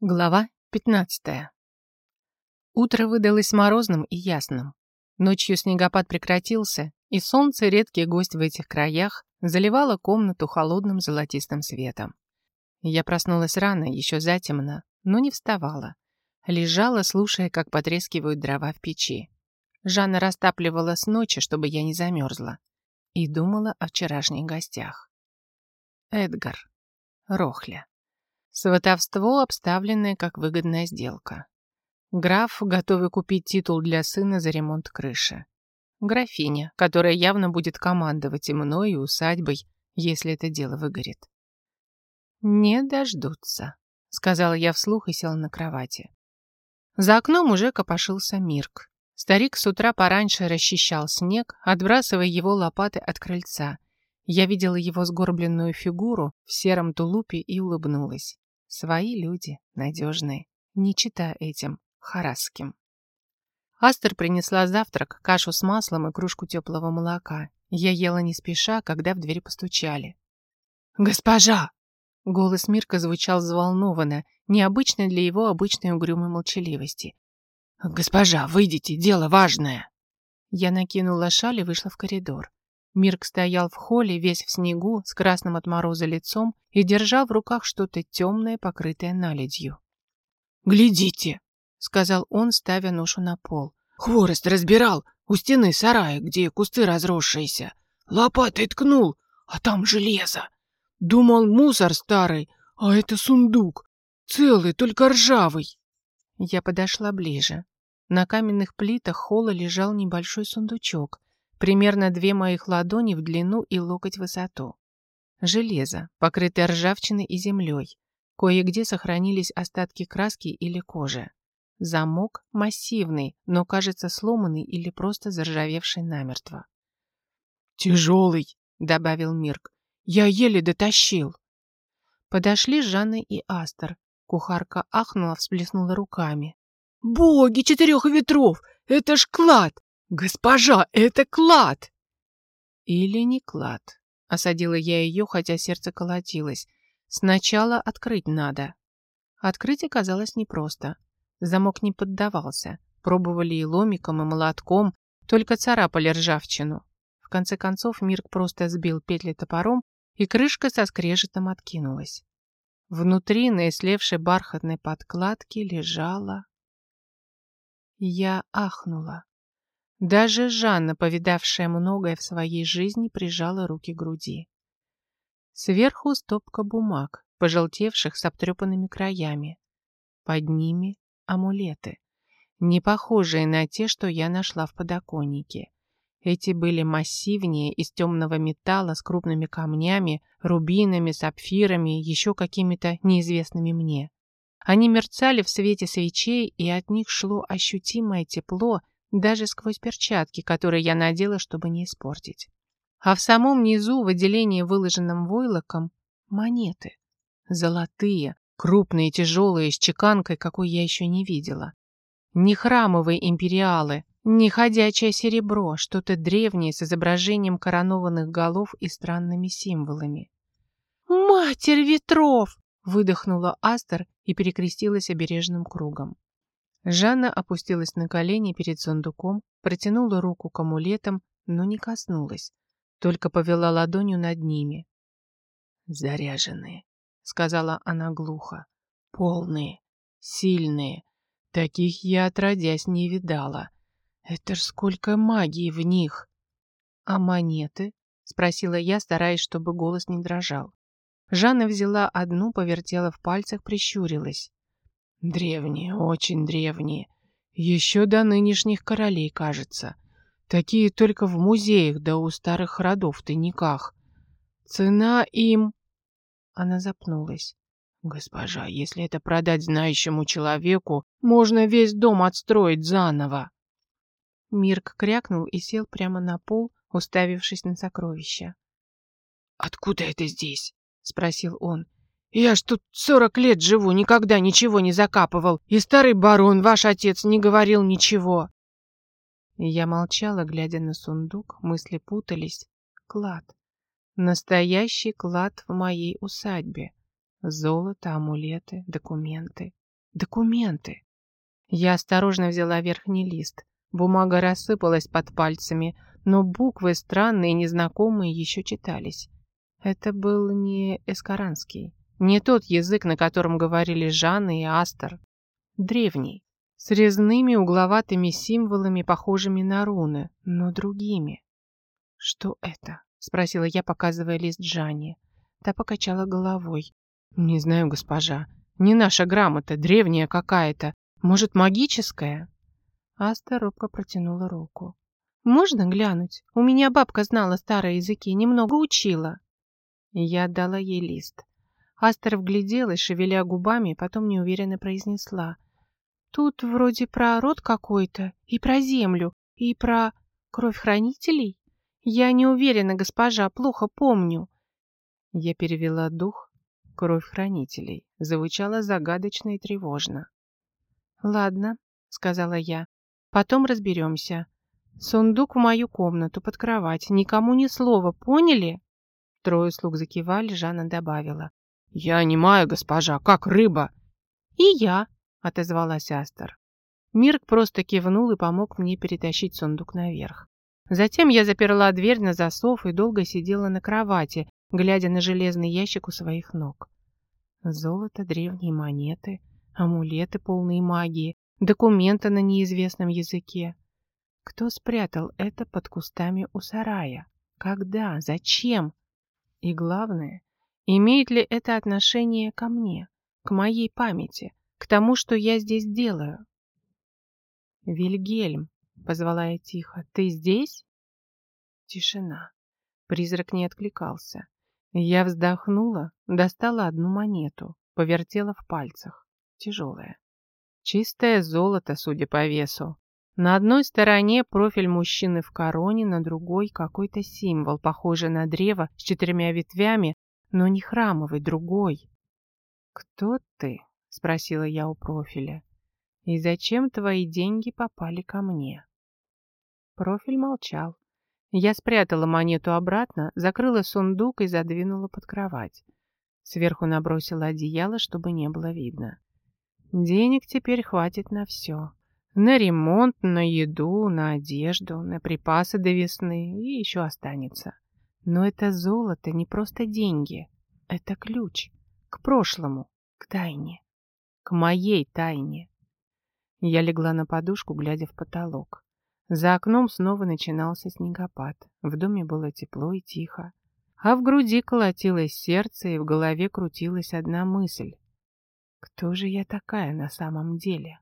Глава 15. Утро выдалось морозным и ясным. Ночью снегопад прекратился, и солнце, редкий гость в этих краях, заливало комнату холодным золотистым светом. Я проснулась рано, еще затемно, но не вставала. Лежала, слушая, как потрескивают дрова в печи. Жанна растапливала с ночи, чтобы я не замерзла, и думала о вчерашних гостях. Эдгар. Рохля. Сватовство, обставленное как выгодная сделка. Граф, готовый купить титул для сына за ремонт крыши. Графиня, которая явно будет командовать и мной, и усадьбой, если это дело выгорит. «Не дождутся», — сказала я вслух и села на кровати. За окном уже копошился Мирк. Старик с утра пораньше расчищал снег, отбрасывая его лопаты от крыльца. Я видела его сгорбленную фигуру в сером тулупе и улыбнулась. Свои люди, надежные, не чита этим, харасским. Астер принесла завтрак, кашу с маслом и кружку теплого молока. Я ела не спеша, когда в дверь постучали. «Госпожа!» Голос Мирка звучал взволнованно, необычно для его обычной угрюмой молчаливости. «Госпожа, выйдите, дело важное!» Я накинула шаль и вышла в коридор. Мирк стоял в холле, весь в снегу, с красным от мороза лицом и держал в руках что-то темное, покрытое наледью. «Глядите!» — сказал он, ставя ношу на пол. «Хворост разбирал у стены сарая, где кусты разросшиеся. Лопатой ткнул, а там железо. Думал, мусор старый, а это сундук. Целый, только ржавый». Я подошла ближе. На каменных плитах холла лежал небольшой сундучок, примерно две моих ладони в длину и локоть в высоту. Железо, покрытое ржавчиной и землей. Кое-где сохранились остатки краски или кожи. Замок массивный, но кажется сломанный или просто заржавевший намертво. «Тяжелый», — добавил Мирк. «Я еле дотащил». Подошли Жанна и Астер. Кухарка ахнула, всплеснула руками. «Боги четырех ветров! Это ж клад! «Госпожа, это клад!» «Или не клад?» — осадила я ее, хотя сердце колотилось. «Сначала открыть надо». Открыть оказалось непросто. Замок не поддавался. Пробовали и ломиком, и молотком, только царапали ржавчину. В конце концов Мирк просто сбил петли топором, и крышка со скрежетом откинулась. Внутри на ислевшей бархатной подкладке лежала... Я ахнула. Даже Жанна, повидавшая многое в своей жизни, прижала руки к груди. Сверху стопка бумаг, пожелтевших с обтрепанными краями. Под ними амулеты, не похожие на те, что я нашла в подоконнике. Эти были массивнее, из темного металла, с крупными камнями, рубинами, сапфирами, еще какими-то неизвестными мне. Они мерцали в свете свечей, и от них шло ощутимое тепло, даже сквозь перчатки, которые я надела, чтобы не испортить. А в самом низу, в отделении, выложенном войлоком, монеты. Золотые, крупные, тяжелые, с чеканкой, какой я еще не видела. Не храмовые империалы, не ходячее серебро, что-то древнее с изображением коронованных голов и странными символами. «Матерь ветров!» — выдохнула Астер и перекрестилась обережным кругом. Жанна опустилась на колени перед сундуком, протянула руку к амулетам, но не коснулась, только повела ладонью над ними. «Заряженные», — сказала она глухо, — «полные, сильные. Таких я отродясь не видала. Это ж сколько магии в них!» «А монеты?» — спросила я, стараясь, чтобы голос не дрожал. Жанна взяла одну, повертела в пальцах, прищурилась. Древние, очень древние. Еще до нынешних королей, кажется. Такие только в музеях, да у старых родов в тайниках. Цена им... Она запнулась. Госпожа, если это продать знающему человеку, можно весь дом отстроить заново. Мирк крякнул и сел прямо на пол, уставившись на сокровища. «Откуда это здесь?» — спросил он. Я ж тут сорок лет живу, никогда ничего не закапывал, и старый барон, ваш отец, не говорил ничего. Я молчала, глядя на сундук, мысли путались. Клад. Настоящий клад в моей усадьбе. Золото, амулеты, документы. Документы. Я осторожно взяла верхний лист. Бумага рассыпалась под пальцами, но буквы странные и незнакомые еще читались. Это был не эскаранский, не тот язык, на котором говорили Жанна и Астер. Древний, с резными угловатыми символами, похожими на руны, но другими. «Что это?» — спросила я, показывая лист Жанне. Та покачала головой. «Не знаю, госпожа. Не наша грамота, древняя какая-то. Может, магическая?» Аста робко протянула руку. «Можно глянуть? У меня бабка знала старые языки, немного учила». Я отдала ей лист. Астер вгляделась, шевеля губами, потом неуверенно произнесла. «Тут вроде про род какой-то, и про землю, и про кровь хранителей. Я не уверена, госпожа, плохо помню». Я перевела дух. Кровь хранителей звучала загадочно и тревожно. «Ладно», — сказала я, — «потом разберемся. Сундук в мою комнату, под кровать. Никому ни слова, поняли?» Трое слуг закивали, Жанна добавила. «Я не маю, госпожа, как рыба!» «И я!» — отозвалась Астер. Мирк просто кивнул и помог мне перетащить сундук наверх. Затем я заперла дверь на засов и долго сидела на кровати, глядя на железный ящик у своих ног. Золото, древние монеты, амулеты, полные магии, документы на неизвестном языке. Кто спрятал это под кустами у сарая? Когда? Зачем? И главное, имеет ли это отношение ко мне, к моей памяти, к тому, что я здесь делаю? «Вильгельм», — позвала я тихо, — «ты здесь?» Тишина. Призрак не откликался. Я вздохнула, достала одну монету, повертела в пальцах. Тяжелая. Чистое золото, судя по весу. На одной стороне профиль мужчины в короне, на другой какой-то символ, похожий на древо с четырьмя ветвями, но не храмовый, другой. «Кто ты?» — спросила я у профиля. «И зачем твои деньги попали ко мне?» Профиль молчал. Я спрятала монету обратно, закрыла сундук и задвинула под кровать. Сверху набросила одеяло, чтобы не было видно. Денег теперь хватит на все. На ремонт, на еду, на одежду, на припасы до весны и еще останется. Но это золото не просто деньги. Это ключ к прошлому, к тайне, к моей тайне. Я легла на подушку, глядя в потолок. За окном снова начинался снегопад. В доме было тепло и тихо. А в груди колотилось сердце, и в голове крутилась одна мысль. Кто же я такая на самом деле?